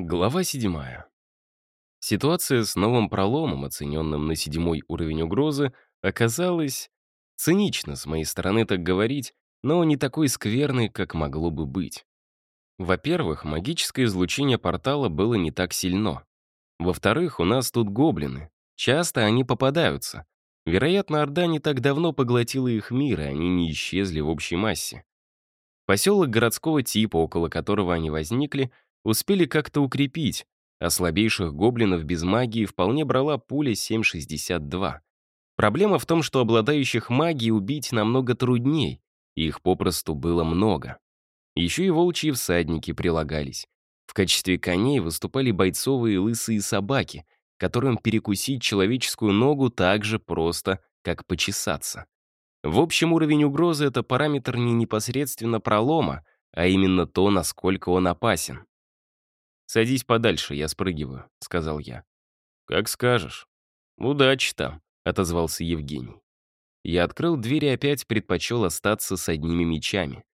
Глава седьмая. Ситуация с новым проломом, оцененным на седьмой уровень угрозы, оказалась цинично с моей стороны так говорить, но не такой скверной, как могло бы быть. Во-первых, магическое излучение портала было не так сильно. Во-вторых, у нас тут гоблины. Часто они попадаются. Вероятно, Орда не так давно поглотила их мир, и они не исчезли в общей массе. Поселок городского типа, около которого они возникли, успели как-то укрепить, а слабейших гоблинов без магии вполне брала пуля 7,62. Проблема в том, что обладающих магией убить намного трудней, и их попросту было много. Еще и волчьи всадники прилагались. В качестве коней выступали бойцовые лысые собаки, которым перекусить человеческую ногу так же просто, как почесаться. В общем, уровень угрозы — это параметр не непосредственно пролома, а именно то, насколько он опасен. «Садись подальше, я спрыгиваю», — сказал я. «Как скажешь». «Удачи там», — отозвался Евгений. Я открыл дверь и опять предпочел остаться с одними мечами.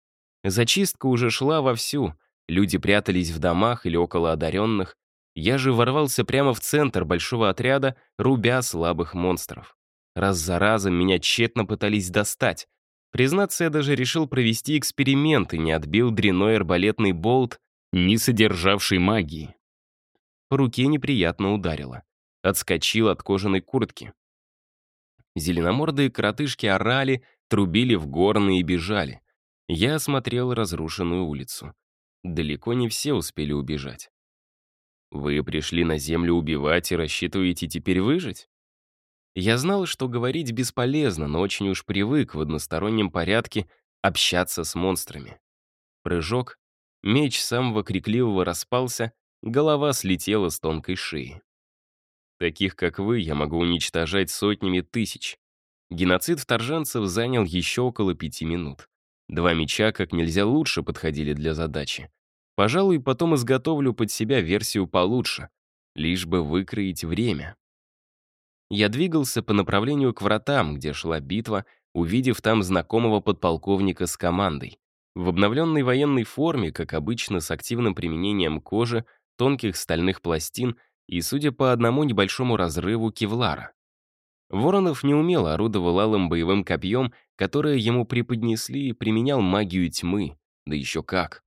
Зачистка уже шла вовсю, люди прятались в домах или около одаренных. Я же ворвался прямо в центр большого отряда, рубя слабых монстров. Раз за разом меня тщетно пытались достать. Признаться, я даже решил провести эксперимент и не отбил дряной арбалетный болт, не содержавший магии. По руке неприятно ударило. Отскочил от кожаной куртки. Зеленомордые коротышки орали, трубили в горны и бежали. Я осмотрел разрушенную улицу. Далеко не все успели убежать. «Вы пришли на землю убивать и рассчитываете теперь выжить?» Я знал, что говорить бесполезно, но очень уж привык в одностороннем порядке общаться с монстрами. Прыжок, Меч самого крикливого распался, голова слетела с тонкой шеи. Таких, как вы, я могу уничтожать сотнями тысяч. Геноцид вторженцев занял еще около пяти минут. Два меча как нельзя лучше подходили для задачи. Пожалуй, потом изготовлю под себя версию получше, лишь бы выкроить время. Я двигался по направлению к вратам, где шла битва, увидев там знакомого подполковника с командой. В обновленной военной форме, как обычно, с активным применением кожи, тонких стальных пластин и, судя по одному небольшому разрыву, кевлара. Воронов неумело орудовал алым боевым копьем, которое ему преподнесли и применял магию тьмы, да еще как.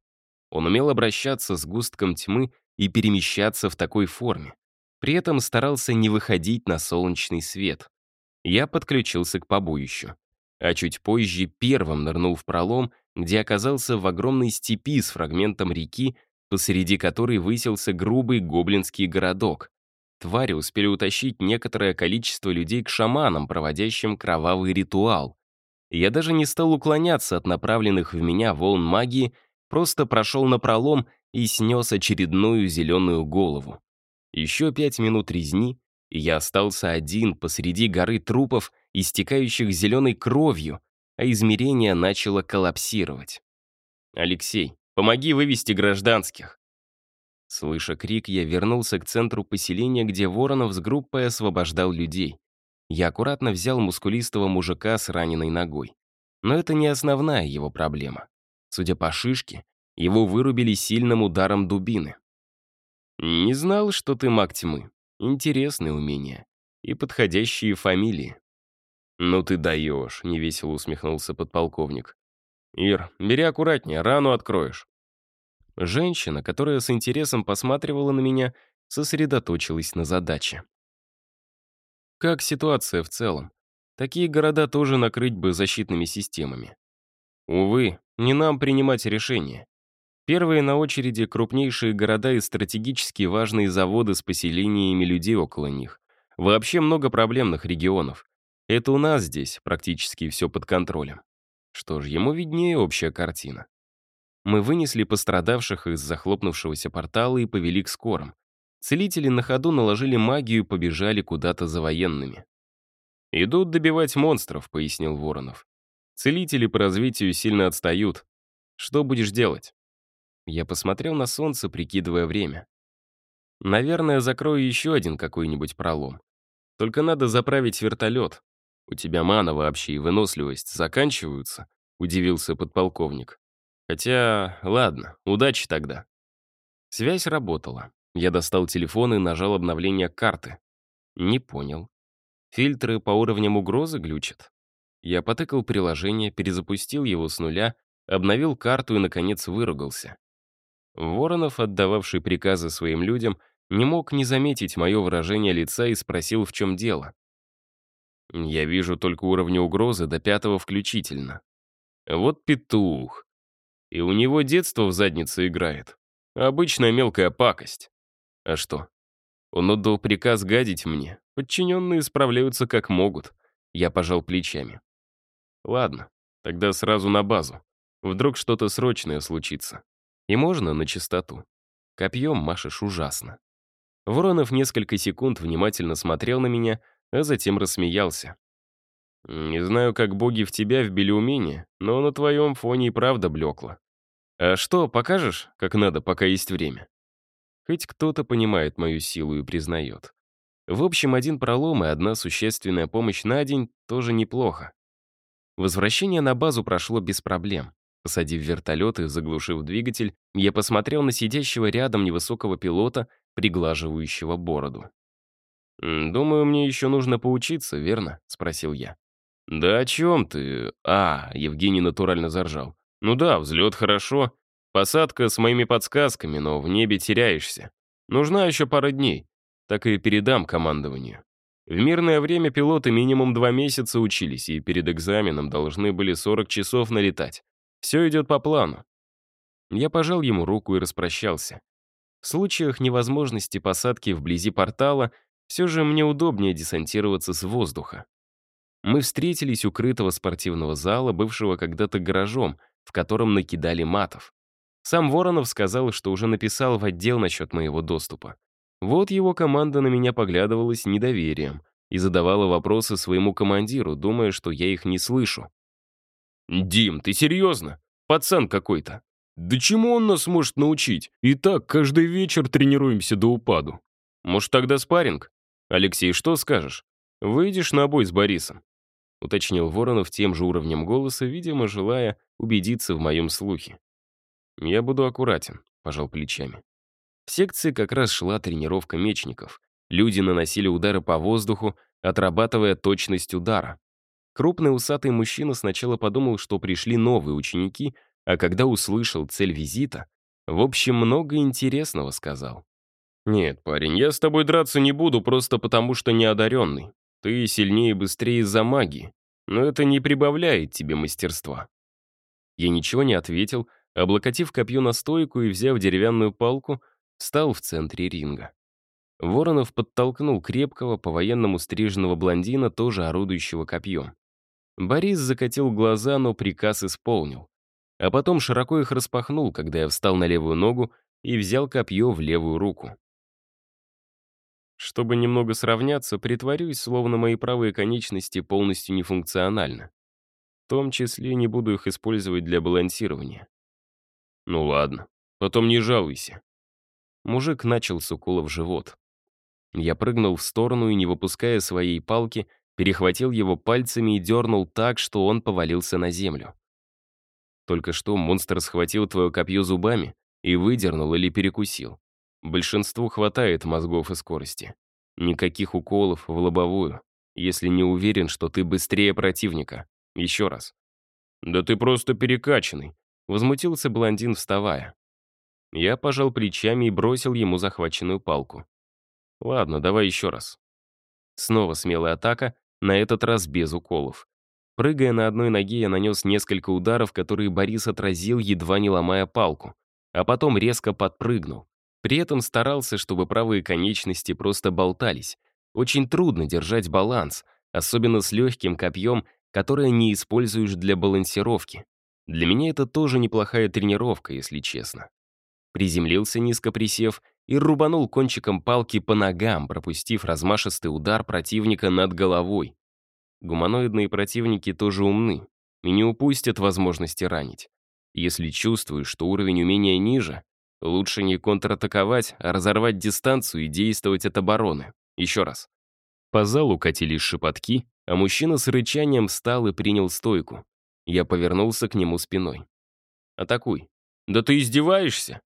Он умел обращаться с густком тьмы и перемещаться в такой форме. При этом старался не выходить на солнечный свет. Я подключился к побоищу. А чуть позже первым нырнул в пролом где оказался в огромной степи с фрагментом реки, посреди которой высился грубый гоблинский городок. Твари успели утащить некоторое количество людей к шаманам, проводящим кровавый ритуал. Я даже не стал уклоняться от направленных в меня волн магии, просто прошел на пролом и снес очередную зеленую голову. Еще пять минут резни, и я остался один посреди горы трупов, истекающих зеленой кровью, а измерение начало коллапсировать. «Алексей, помоги вывести гражданских!» Слыша крик, я вернулся к центру поселения, где Воронов с группой освобождал людей. Я аккуратно взял мускулистого мужика с раненой ногой. Но это не основная его проблема. Судя по шишке, его вырубили сильным ударом дубины. «Не знал, что ты маг тьмы. Интересные умения. И подходящие фамилии». «Ну ты даешь», — невесело усмехнулся подполковник. «Ир, бери аккуратнее, рану откроешь». Женщина, которая с интересом посматривала на меня, сосредоточилась на задаче. Как ситуация в целом? Такие города тоже накрыть бы защитными системами. Увы, не нам принимать решения. Первые на очереди крупнейшие города и стратегически важные заводы с поселениями людей около них. Вообще много проблемных регионов. Это у нас здесь практически все под контролем. Что ж, ему виднее общая картина. Мы вынесли пострадавших из захлопнувшегося портала и повели к скорым. Целители на ходу наложили магию и побежали куда-то за военными. «Идут добивать монстров», — пояснил Воронов. «Целители по развитию сильно отстают. Что будешь делать?» Я посмотрел на солнце, прикидывая время. «Наверное, закрою еще один какой-нибудь пролом. Только надо заправить вертолет. «У тебя мана вообще и выносливость заканчиваются?» — удивился подполковник. «Хотя, ладно, удачи тогда». Связь работала. Я достал телефон и нажал обновление карты. Не понял. Фильтры по уровням угрозы глючат? Я потыкал приложение, перезапустил его с нуля, обновил карту и, наконец, выругался. Воронов, отдававший приказы своим людям, не мог не заметить мое выражение лица и спросил, в чем дело. Я вижу только уровни угрозы до пятого включительно. Вот петух. И у него детство в заднице играет. Обычная мелкая пакость. А что? Он отдал приказ гадить мне. Подчиненные справляются как могут. Я пожал плечами. Ладно, тогда сразу на базу. Вдруг что-то срочное случится. И можно на чистоту. Копьем машешь ужасно. Воронов несколько секунд внимательно смотрел на меня, а затем рассмеялся. «Не знаю, как боги в тебя вбили умение, но на твоем фоне и правда блекло. А что, покажешь, как надо, пока есть время?» Хоть кто-то понимает мою силу и признает. В общем, один пролом и одна существенная помощь на день тоже неплохо. Возвращение на базу прошло без проблем. Посадив вертолет и заглушив двигатель, я посмотрел на сидящего рядом невысокого пилота, приглаживающего бороду. «Думаю, мне еще нужно поучиться, верно?» — спросил я. «Да о чем ты?» «А, Евгений натурально заржал. «Ну да, взлет хорошо. Посадка с моими подсказками, но в небе теряешься. Нужна еще пара дней. Так и передам командованию. В мирное время пилоты минимум два месяца учились и перед экзаменом должны были 40 часов налетать. Все идет по плану. Я пожал ему руку и распрощался. В случаях невозможности посадки вблизи портала все же мне удобнее десантироваться с воздуха. Мы встретились у крытого спортивного зала, бывшего когда-то гаражом, в котором накидали матов. Сам Воронов сказал, что уже написал в отдел насчет моего доступа. Вот его команда на меня поглядывала с недоверием и задавала вопросы своему командиру, думая, что я их не слышу. «Дим, ты серьезно? Пацан какой-то. Да чему он нас может научить? И так каждый вечер тренируемся до упаду. Может, тогда спарринг? Алексей, что скажешь? Выйдешь на бой с Борисом?» Уточнил Воронов тем же уровнем голоса, видимо, желая убедиться в моем слухе. «Я буду аккуратен», — пожал плечами. В секции как раз шла тренировка мечников. Люди наносили удары по воздуху, отрабатывая точность удара. Крупный усатый мужчина сначала подумал, что пришли новые ученики, а когда услышал цель визита, в общем, много интересного сказал. «Нет, парень, я с тобой драться не буду просто потому, что не одаренный. Ты сильнее и быстрее из-за магии, но это не прибавляет тебе мастерства». Я ничего не ответил, облокотив копье на стойку и взяв деревянную палку, встал в центре ринга. Воронов подтолкнул крепкого, по-военному стриженного блондина, тоже орудующего копьем. Борис закатил глаза, но приказ исполнил. А потом широко их распахнул, когда я встал на левую ногу и взял копье в левую руку. Чтобы немного сравняться, притворюсь, словно мои правые конечности полностью нефункциональны. В том числе не буду их использовать для балансирования. Ну ладно, потом не жалуйся. Мужик начал с укола в живот. Я прыгнул в сторону и, не выпуская своей палки, перехватил его пальцами и дернул так, что он повалился на землю. Только что монстр схватил твое копье зубами и выдернул или перекусил. Большинству хватает мозгов и скорости. Никаких уколов в лобовую, если не уверен, что ты быстрее противника. Еще раз. «Да ты просто перекачанный», — возмутился блондин, вставая. Я пожал плечами и бросил ему захваченную палку. «Ладно, давай еще раз». Снова смелая атака, на этот раз без уколов. Прыгая на одной ноге, я нанес несколько ударов, которые Борис отразил, едва не ломая палку, а потом резко подпрыгнул. При этом старался, чтобы правые конечности просто болтались. Очень трудно держать баланс, особенно с легким копьем, которое не используешь для балансировки. Для меня это тоже неплохая тренировка, если честно. Приземлился низко присев и рубанул кончиком палки по ногам, пропустив размашистый удар противника над головой. Гуманоидные противники тоже умны и не упустят возможности ранить. Если чувствуешь, что уровень умения ниже, лучше не контратаковать, а разорвать дистанцию и действовать от обороны. Еще раз. По залу катились шепотки, а мужчина с рычанием встал и принял стойку. Я повернулся к нему спиной. «Атакуй». «Да ты издеваешься?»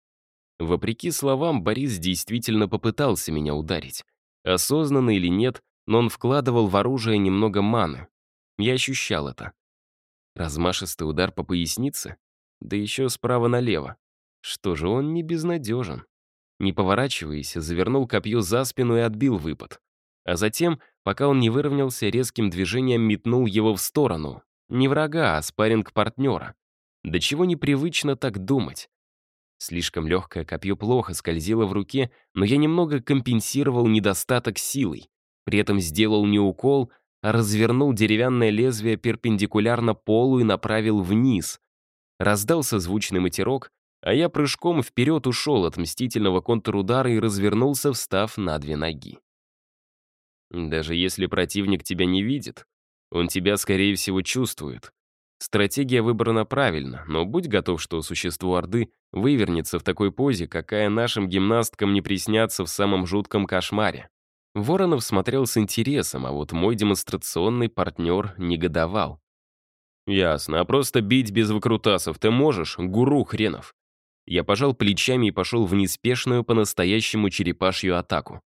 Вопреки словам, Борис действительно попытался меня ударить. Осознанно или нет, но он вкладывал в оружие немного маны. Я ощущал это. Размашистый удар по пояснице? Да еще справа налево. Что же, он не безнадежен. Не поворачиваясь, завернул копье за спину и отбил выпад. А затем, пока он не выровнялся, резким движением метнул его в сторону. Не врага, а спарринг партнера. До чего непривычно так думать. Слишком легкое копье плохо скользило в руке, но я немного компенсировал недостаток силой. При этом сделал не укол, а развернул деревянное лезвие перпендикулярно полу и направил вниз. Раздался звучный матерок, а я прыжком вперед ушел от мстительного контрудара и развернулся, встав на две ноги. Даже если противник тебя не видит, он тебя, скорее всего, чувствует. Стратегия выбрана правильно, но будь готов, что существо Орды вывернется в такой позе, какая нашим гимнасткам не приснятся в самом жутком кошмаре. Воронов смотрел с интересом, а вот мой демонстрационный партнер негодовал. «Ясно, а просто бить без выкрутасов ты можешь, гуру хренов?» Я пожал плечами и пошел в неспешную по-настоящему черепашью атаку.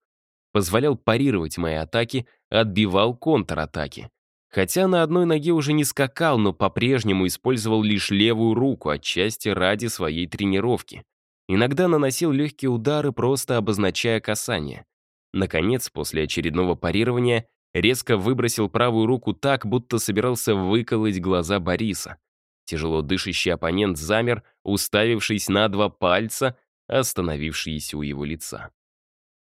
Позволял парировать мои атаки, отбивал контратаки. Хотя на одной ноге уже не скакал, но по-прежнему использовал лишь левую руку, отчасти ради своей тренировки. Иногда наносил легкие удары, просто обозначая касание. Наконец, после очередного парирования, резко выбросил правую руку так, будто собирался выколоть глаза Бориса. Тяжело дышащий оппонент замер, уставившись на два пальца, остановившиеся у его лица.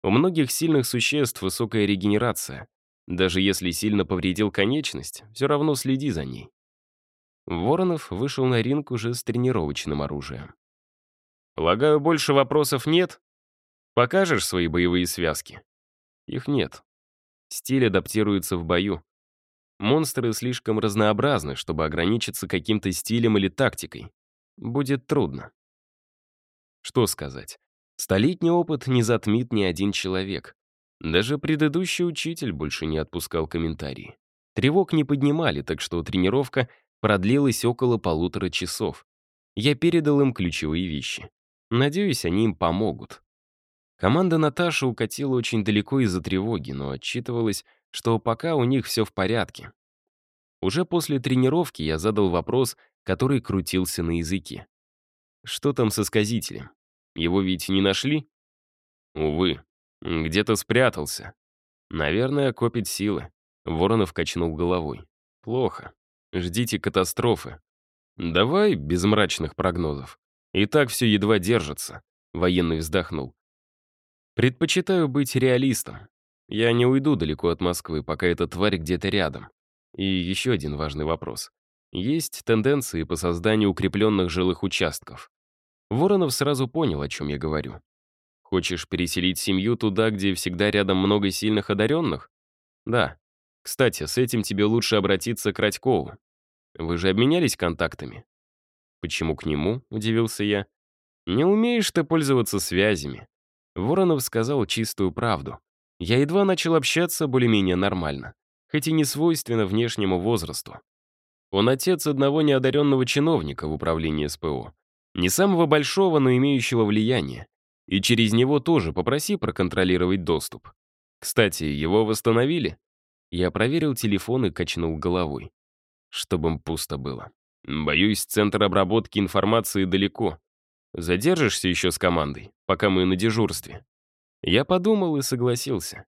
У многих сильных существ высокая регенерация. Даже если сильно повредил конечность, все равно следи за ней. Воронов вышел на ринг уже с тренировочным оружием. «Полагаю, больше вопросов нет? Покажешь свои боевые связки?» Их нет. Стиль адаптируется в бою. Монстры слишком разнообразны, чтобы ограничиться каким-то стилем или тактикой. Будет трудно. Что сказать? Столетний опыт не затмит ни один человек. Даже предыдущий учитель больше не отпускал комментарии. Тревог не поднимали, так что тренировка продлилась около полутора часов. Я передал им ключевые вещи. Надеюсь, они им помогут. Команда Наташи укатила очень далеко из-за тревоги, но отчитывалась, что пока у них все в порядке. Уже после тренировки я задал вопрос, который крутился на языке. Что там со сказителем? Его ведь не нашли? Увы, где-то спрятался. Наверное, копит силы. Воронов качнул головой. Плохо. Ждите катастрофы. Давай без мрачных прогнозов. И так все едва держится. Военный вздохнул. Предпочитаю быть реалистом. Я не уйду далеко от Москвы, пока эта тварь где-то рядом. И еще один важный вопрос. Есть тенденции по созданию укрепленных жилых участков. Воронов сразу понял, о чем я говорю. Хочешь переселить семью туда, где всегда рядом много сильных одаренных? Да. Кстати, с этим тебе лучше обратиться к Радькову. Вы же обменялись контактами? Почему к нему? Удивился я. Не умеешь ты пользоваться связями. Воронов сказал чистую правду. Я едва начал общаться более-менее нормально, хоть и не свойственно внешнему возрасту. Он отец одного неодаренного чиновника в управлении СПО. Не самого большого, но имеющего влияние. И через него тоже попроси проконтролировать доступ. Кстати, его восстановили? Я проверил телефон и качнул головой. Чтобы им пусто было. Боюсь, центр обработки информации далеко. Задержишься еще с командой, пока мы на дежурстве?» Я подумал и согласился.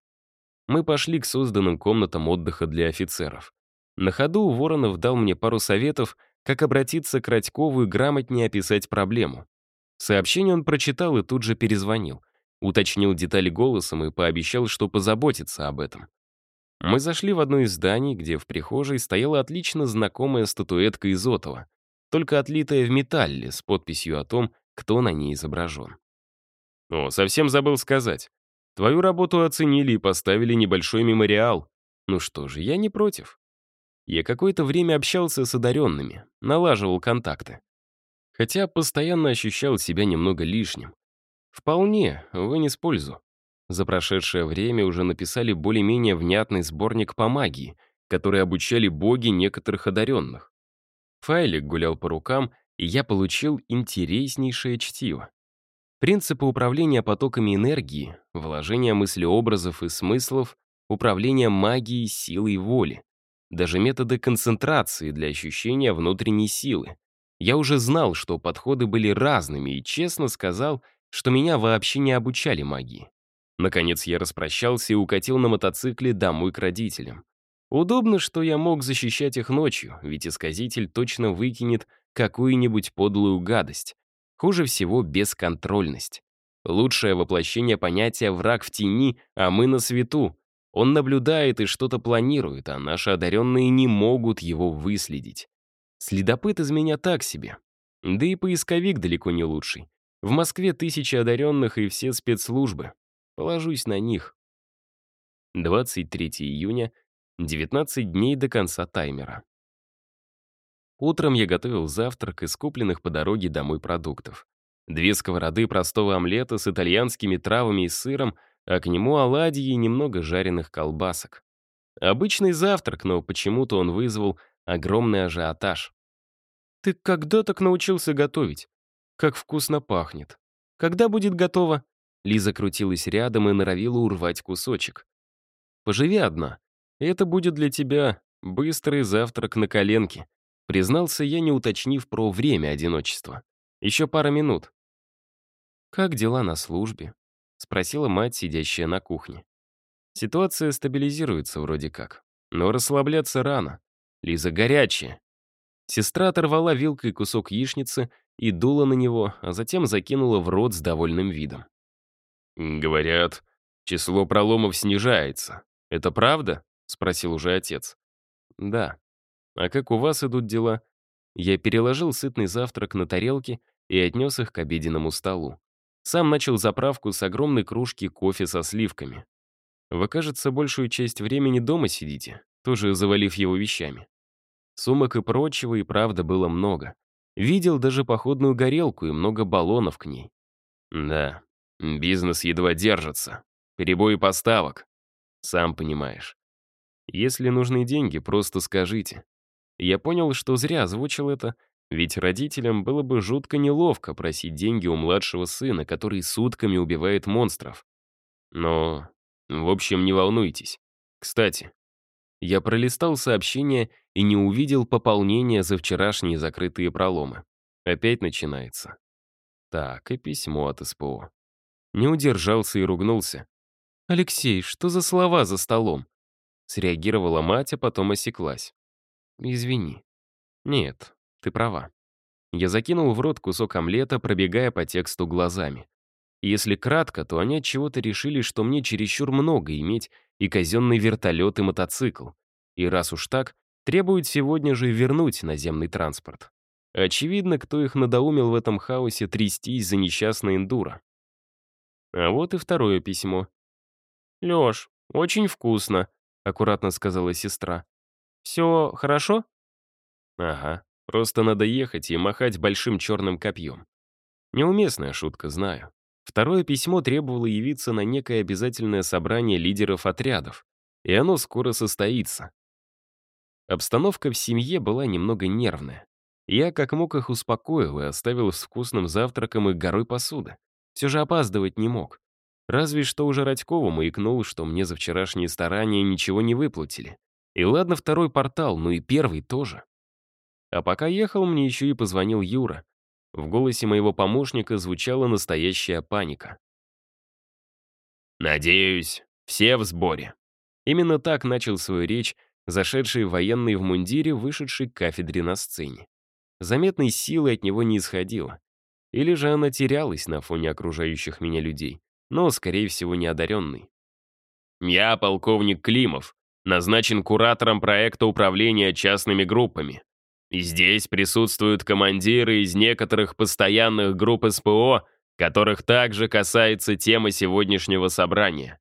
Мы пошли к созданным комнатам отдыха для офицеров. На ходу Воронов дал мне пару советов, как обратиться к Радькову и грамотнее описать проблему. Сообщение он прочитал и тут же перезвонил. Уточнил детали голосом и пообещал, что позаботится об этом. Мы зашли в одно из зданий, где в прихожей стояла отлично знакомая статуэтка Изотова, только отлитая в металле с подписью о том, кто на ней изображен. О, совсем забыл сказать. Твою работу оценили и поставили небольшой мемориал. Ну что же, я не против. Я какое-то время общался с одаренными, налаживал контакты хотя постоянно ощущал себя немного лишним. Вполне, вынес пользу. За прошедшее время уже написали более-менее внятный сборник по магии, который обучали боги некоторых одаренных. Файлик гулял по рукам, и я получил интереснейшее чтиво. Принципы управления потоками энергии, вложения мыслеобразов и смыслов, управления магией, силой воли. Даже методы концентрации для ощущения внутренней силы. Я уже знал, что подходы были разными и честно сказал, что меня вообще не обучали магии. Наконец я распрощался и укатил на мотоцикле домой к родителям. Удобно, что я мог защищать их ночью, ведь исказитель точно выкинет какую-нибудь подлую гадость. Хуже всего бесконтрольность. Лучшее воплощение понятия «враг в тени», а мы на свету. Он наблюдает и что-то планирует, а наши одаренные не могут его выследить. Следопыт из меня так себе. Да и поисковик далеко не лучший. В Москве тысячи одаренных и все спецслужбы. Положусь на них. 23 июня, 19 дней до конца таймера. Утром я готовил завтрак из купленных по дороге домой продуктов. Две сковороды простого омлета с итальянскими травами и сыром, а к нему оладьи и немного жареных колбасок. Обычный завтрак, но почему-то он вызвал огромный ажиотаж. «Ты когда так научился готовить? Как вкусно пахнет. Когда будет готово?» Лиза крутилась рядом и норовила урвать кусочек. «Поживи одна. Это будет для тебя быстрый завтрак на коленке», признался я, не уточнив про время одиночества. «Еще пара минут». «Как дела на службе?» — спросила мать, сидящая на кухне. Ситуация стабилизируется вроде как. Но расслабляться рано. Лиза горячая. Сестра оторвала вилкой кусок яичницы и дула на него, а затем закинула в рот с довольным видом. «Говорят, число проломов снижается. Это правда?» — спросил уже отец. «Да. А как у вас идут дела?» Я переложил сытный завтрак на тарелки и отнес их к обеденному столу. Сам начал заправку с огромной кружки кофе со сливками. Вы, кажется, большую часть времени дома сидите, тоже завалив его вещами. Сумок и прочего и правда было много. Видел даже походную горелку и много баллонов к ней. Да, бизнес едва держится. Перебои поставок. Сам понимаешь. Если нужны деньги, просто скажите. Я понял, что зря озвучил это, ведь родителям было бы жутко неловко просить деньги у младшего сына, который сутками убивает монстров. Но, в общем, не волнуйтесь. Кстати, я пролистал сообщение и не увидел пополнения за вчерашние закрытые проломы. Опять начинается. Так, и письмо от СПО. Не удержался и ругнулся. «Алексей, что за слова за столом?» Среагировала мать, а потом осеклась. «Извини». «Нет, ты права». Я закинул в рот кусок омлета, пробегая по тексту глазами. Если кратко, то они от чего-то решили, что мне чересчур много иметь и казенный вертолет и мотоцикл. И раз уж так, требуют сегодня же вернуть наземный транспорт. Очевидно, кто их надоумил в этом хаосе трястись за несчастный эндуро. А вот и второе письмо. «Лёш, очень вкусно», — аккуратно сказала сестра. «Все хорошо?» «Ага, просто надо ехать и махать большим черным копьем. Неуместная шутка, знаю. Второе письмо требовало явиться на некое обязательное собрание лидеров отрядов, и оно скоро состоится. Обстановка в семье была немного нервная. Я как мог их успокоил и оставил с вкусным завтраком и горой посуды. Все же опаздывать не мог. Разве что уже Радькову маякнул, что мне за вчерашние старания ничего не выплатили. И ладно второй портал, но и первый тоже. А пока ехал, мне еще и позвонил Юра. В голосе моего помощника звучала настоящая паника. «Надеюсь, все в сборе». Именно так начал свою речь зашедший военный в мундире, вышедший к кафедре на сцене. Заметной силы от него не исходило. Или же она терялась на фоне окружающих меня людей, но, скорее всего, не одаренный. «Я полковник Климов, назначен куратором проекта управления частными группами. Здесь присутствуют командиры из некоторых постоянных групп СПО, которых также касается тема сегодняшнего собрания.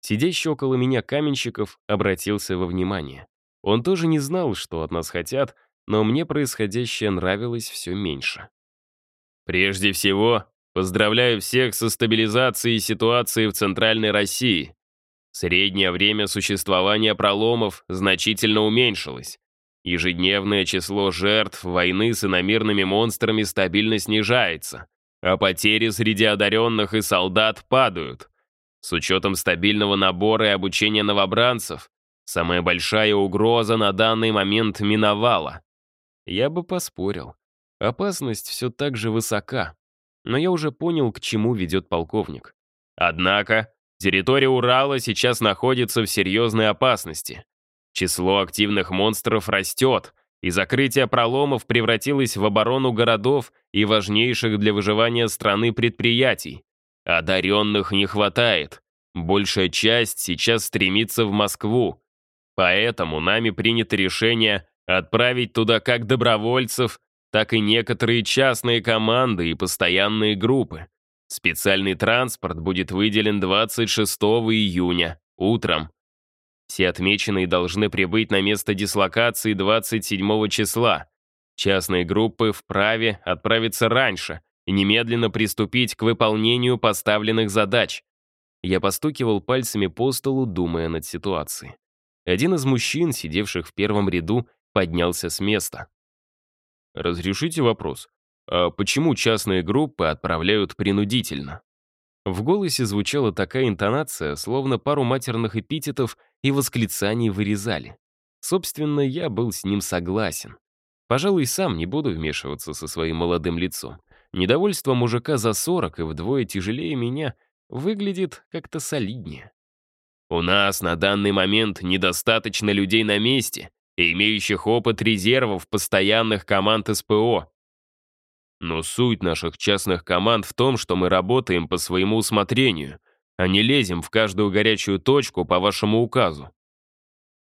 Сидящий около меня каменщиков обратился во внимание. Он тоже не знал, что от нас хотят, но мне происходящее нравилось все меньше. Прежде всего, поздравляю всех со стабилизацией ситуации в Центральной России. Среднее время существования проломов значительно уменьшилось. Ежедневное число жертв войны с иномирными монстрами стабильно снижается. а потери среди одаренных и солдат падают. С учетом стабильного набора и обучения новобранцев, самая большая угроза на данный момент миновала. Я бы поспорил. Опасность все так же высока. Но я уже понял, к чему ведет полковник. Однако, территория Урала сейчас находится в серьезной опасности. Число активных монстров растет, и закрытие проломов превратилось в оборону городов и важнейших для выживания страны предприятий. Одаренных не хватает. Большая часть сейчас стремится в Москву. Поэтому нами принято решение отправить туда как добровольцев, так и некоторые частные команды и постоянные группы. Специальный транспорт будет выделен 26 июня, утром. Все отмеченные должны прибыть на место дислокации 27 числа. Частные группы вправе отправиться раньше и немедленно приступить к выполнению поставленных задач. Я постукивал пальцами по столу, думая над ситуацией. Один из мужчин, сидевших в первом ряду, поднялся с места. «Разрешите вопрос? А почему частные группы отправляют принудительно?» В голосе звучала такая интонация, словно пару матерных эпитетов и восклицаний вырезали. Собственно, я был с ним согласен. Пожалуй, сам не буду вмешиваться со своим молодым лицом. Недовольство мужика за 40 и вдвое тяжелее меня выглядит как-то солиднее. У нас на данный момент недостаточно людей на месте, имеющих опыт резервов постоянных команд СПО. Но суть наших частных команд в том, что мы работаем по своему усмотрению, а не лезем в каждую горячую точку по вашему указу.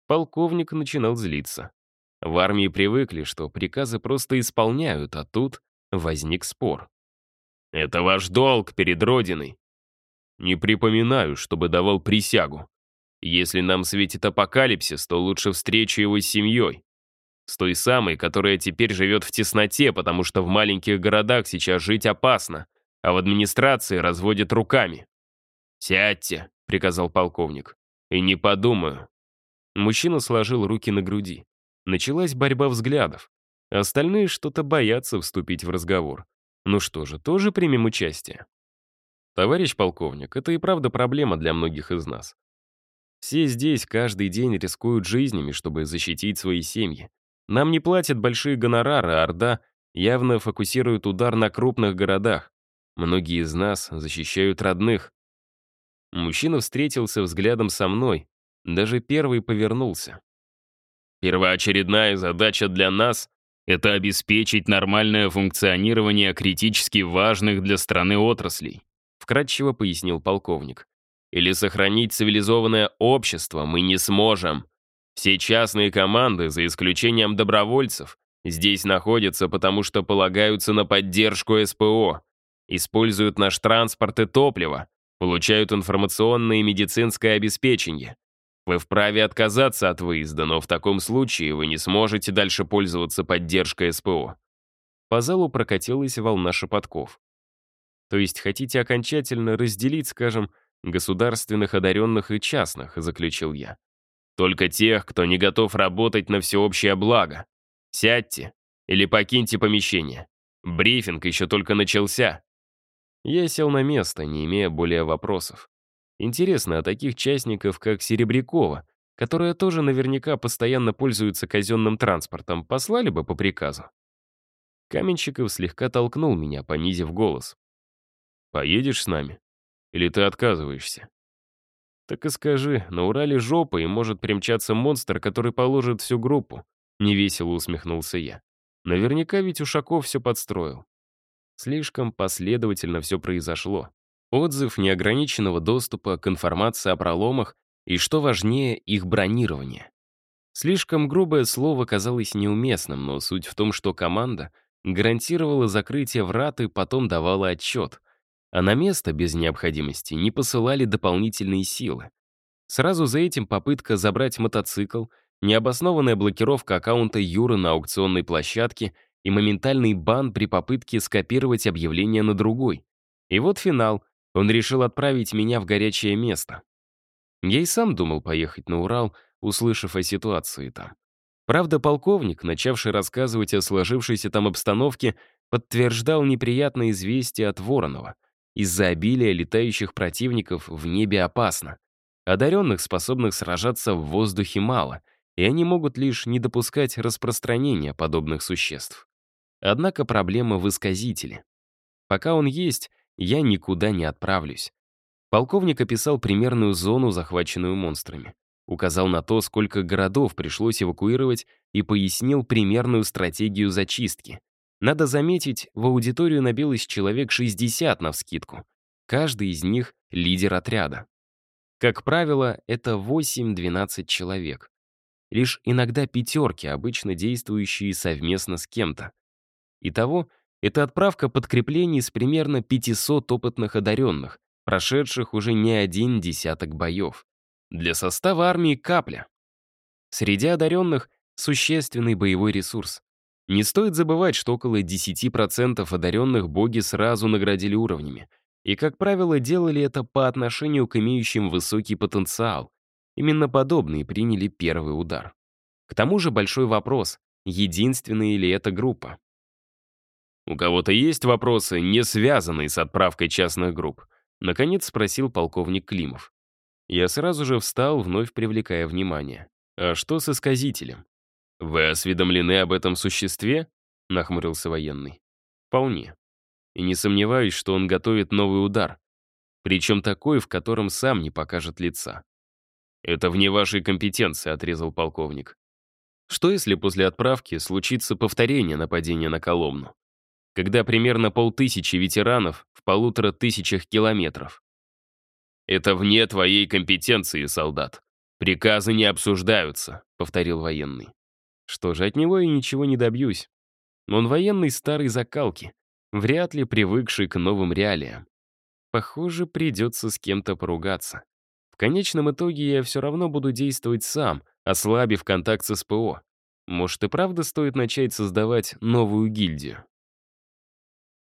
Полковник начинал злиться. В армии привыкли, что приказы просто исполняют, а тут возник спор. «Это ваш долг перед Родиной». «Не припоминаю, чтобы давал присягу. Если нам светит апокалипсис, то лучше встречу его с семьей. С той самой, которая теперь живет в тесноте, потому что в маленьких городах сейчас жить опасно, а в администрации разводят руками. «Сядьте», — приказал полковник. «И не подумаю». Мужчина сложил руки на груди. Началась борьба взглядов. Остальные что-то боятся вступить в разговор. Ну что же, тоже примем участие. Товарищ полковник, это и правда проблема для многих из нас. Все здесь каждый день рискуют жизнями, чтобы защитить свои семьи. Нам не платят большие гонорары, а Орда явно фокусирует удар на крупных городах. Многие из нас защищают родных. Мужчина встретился взглядом со мной, даже первый повернулся. Первоочередная задача для нас — это обеспечить нормальное функционирование критически важных для страны отраслей, вкратчиво пояснил полковник. Или сохранить цивилизованное общество мы не сможем. Все частные команды, за исключением добровольцев, здесь находятся, потому что полагаются на поддержку СПО, используют наш транспорт и топливо, получают информационное и медицинское обеспечение. Вы вправе отказаться от выезда, но в таком случае вы не сможете дальше пользоваться поддержкой СПО. По залу прокатилась волна шепотков. То есть хотите окончательно разделить, скажем, государственных одаренных и частных, заключил я. Только тех, кто не готов работать на всеобщее благо. Сядьте или покиньте помещение. Брифинг еще только начался. Я сел на место, не имея более вопросов. Интересно, а таких частников, как Серебрякова, которая тоже наверняка постоянно пользуется казенным транспортом, послали бы по приказу? Каменщиков слегка толкнул меня, понизив голос. «Поедешь с нами? Или ты отказываешься?» Так и скажи, на Урале жопа, и может примчаться монстр, который положит всю группу. Невесело усмехнулся я. Наверняка ведь Ушаков все подстроил. Слишком последовательно все произошло. Отзыв неограниченного доступа к информации о проломах и, что важнее, их бронирование. Слишком грубое слово казалось неуместным, но суть в том, что команда гарантировала закрытие врат и потом давала отчет — а на место без необходимости не посылали дополнительные силы. Сразу за этим попытка забрать мотоцикл, необоснованная блокировка аккаунта Юры на аукционной площадке и моментальный бан при попытке скопировать объявление на другой. И вот финал. Он решил отправить меня в горячее место. Я и сам думал поехать на Урал, услышав о ситуации там. Правда, полковник, начавший рассказывать о сложившейся там обстановке, подтверждал неприятное известие от Воронова. Из-за обилия летающих противников в небе опасно. Одаренных, способных сражаться в воздухе, мало, и они могут лишь не допускать распространения подобных существ. Однако проблема в исказителе. Пока он есть, я никуда не отправлюсь. Полковник описал примерную зону, захваченную монстрами. Указал на то, сколько городов пришлось эвакуировать и пояснил примерную стратегию зачистки. Надо заметить, в аудиторию набилось человек 60 навскидку. Каждый из них — лидер отряда. Как правило, это 8-12 человек. Лишь иногда пятерки, обычно действующие совместно с кем-то. Итого, это отправка подкреплений с примерно 500 опытных одаренных, прошедших уже не один десяток боев. Для состава армии капля. Среди одаренных существенный боевой ресурс. Не стоит забывать, что около 10% одаренных боги сразу наградили уровнями. И, как правило, делали это по отношению к имеющим высокий потенциал. Именно подобные приняли первый удар. К тому же большой вопрос, единственная ли это группа. «У кого-то есть вопросы, не связанные с отправкой частных групп?» Наконец спросил полковник Климов. Я сразу же встал, вновь привлекая внимание. «А что с исказителем?» «Вы осведомлены об этом существе?» — нахмурился военный. «Вполне. И не сомневаюсь, что он готовит новый удар. Причем такой, в котором сам не покажет лица». «Это вне вашей компетенции», — отрезал полковник. «Что если после отправки случится повторение нападения на Коломну? Когда примерно полтысячи ветеранов в полутора тысячах километров?» «Это вне твоей компетенции, солдат. Приказы не обсуждаются», — повторил военный. Что же, от него я ничего не добьюсь. Он военный старой закалки, вряд ли привыкший к новым реалиям. Похоже, придется с кем-то поругаться. В конечном итоге я все равно буду действовать сам, ослабив контакт с СПО. Может и правда стоит начать создавать новую гильдию.